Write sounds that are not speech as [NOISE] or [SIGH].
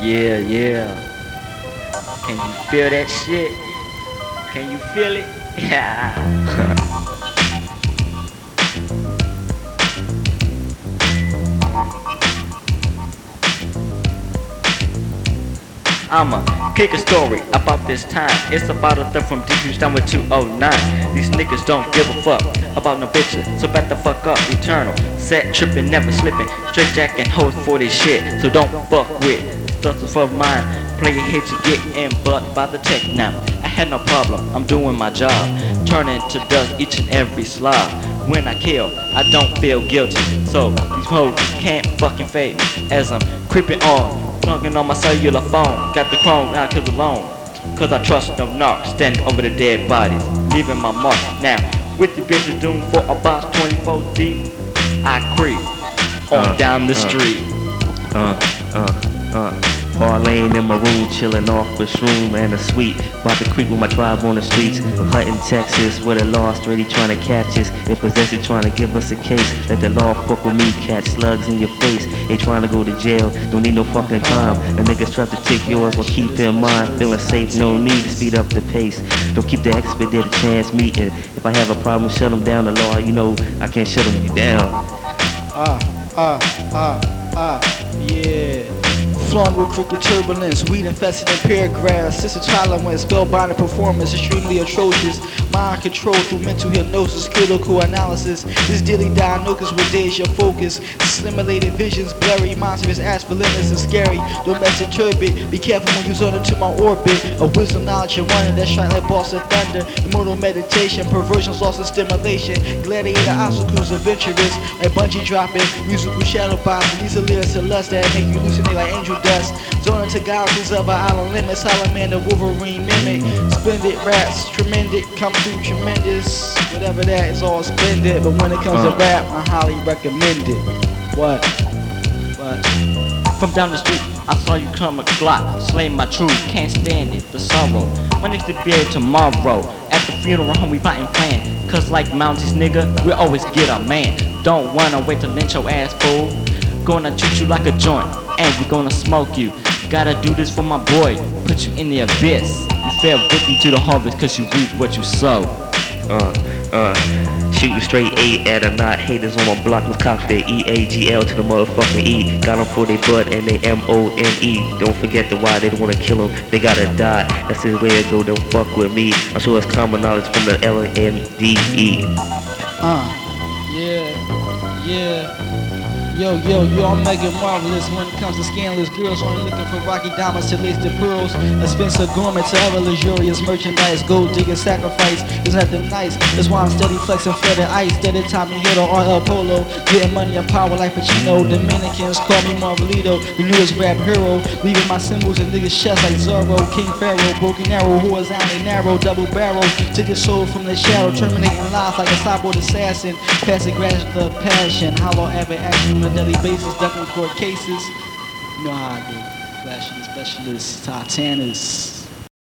Yeah, yeah. Can you feel that shit? Can you feel it? [LAUGHS] Yeah. I'ma kick a story about this time. It's about a third from D down with 209. These niggas don't give a fuck about no bitches, so back the fuck up, eternal. Set tripping, never slipping. Straight jacking hoes for this shit, so don't fuck with stuff of mine. Play hit to get in, but by the tech now. I had no problem, I'm doing my job. Turning to dust each and every slob. When I kill, I don't feel guilty. So these hoes can't fucking fade me as I'm creeping on Plugging on my cellular phone, got the chrome out cause alone. Cause I trust no narc standing over the dead bodies, leaving my mark. Now, with the bitches doom for about 24 deep, I creep on Uh, down the uh. street. Uh, uh, uh. Parlaing in my room, chilling off with shroom and a sweet. About to creep with my tribe on the streets of Houston, Texas, where the lost ready trying to catch us. If possessed, trying to give us a case. Let the law fuck with me, catch slugs in your face. They trying to go to jail, don't need no fucking time. The niggas try to take yours, well keep in mind. Feeling safe, no need to speed up the pace. Don't keep the expedited chance meeting. If I have a problem, shut them down. The law, you know, I can't shut them down. Ah, ah, ah, ah, yeah. Flowing with crooked turbulence, weed infested in paragraphs. Sister went spellbinding performance, extremely atrocious. Mind control through mental hypnosis, critical analysis. This daily diagnosis with deja focus. Stimulated visions, blurry, monstrous, relentless and scary. Domestic turbid, be careful when you zone into my orbit. A wisdom, knowledge, and wonder that shine like balls of thunder. Immortal meditation, perversions, loss of stimulation. Gladiator obstacles, adventurous, like bungee dropping. Musical shadow boxing, these are lyrics of lust that make you hallucinate like angel dust. Zone into galaxies of our island limits. Salamander, Wolverine, mimic. Splendid raps, tremendous, come through tremendous. Whatever that is all splendid. But when it comes Uh. to rap, I highly recommend it. What? What? From down the street, I saw you come a Glock, slay my truth, can't stand it, the sorrow. When it's to be here tomorrow, at the funeral home we fighting plan. Cause like Mounties nigga, we always get a man. Don't wanna wait to lynch your ass fool. Gonna treat you like a joint, and we gonna smoke you. Gotta do this for my boy, put you in the abyss. You fell victim to the harvest cause you reap what you sow. Uh, uh, shooting straight eight at a knot. Haters on my block with cops their E A G L to the motherfucking E. Got them for their butt and they M O N E. Don't forget the why they don't wanna kill them. They gotta die. That's the way it go. Don't fuck with me. I'm sure it's common knowledge from the L N D E. Uh, yeah, yeah. Yo, yo, yo, I'm Megan Marvelous when it comes to scandalous girls only looking for rocky diamonds to lace the pearls. Expensive garments to ever luxurious merchandise. Gold digging sacrifice is nothing nice. That's why I'm steady flexing for the ice. Steady Tommy Hill or El Polo. Getting money and power like Pacino. Dominicans call me Marvelito, the newest rap hero. Leaving my symbols in niggas' chests like Zorro, King Pharaoh. Broken arrow, horizontally narrow, double barrel. Took his soul from the shadow, terminating lives like a cyborg assassin. Passing grass the passion. Hollow ever action on a daily basis, ducking court cases. You know how I do. Flashing specialist, Titanus.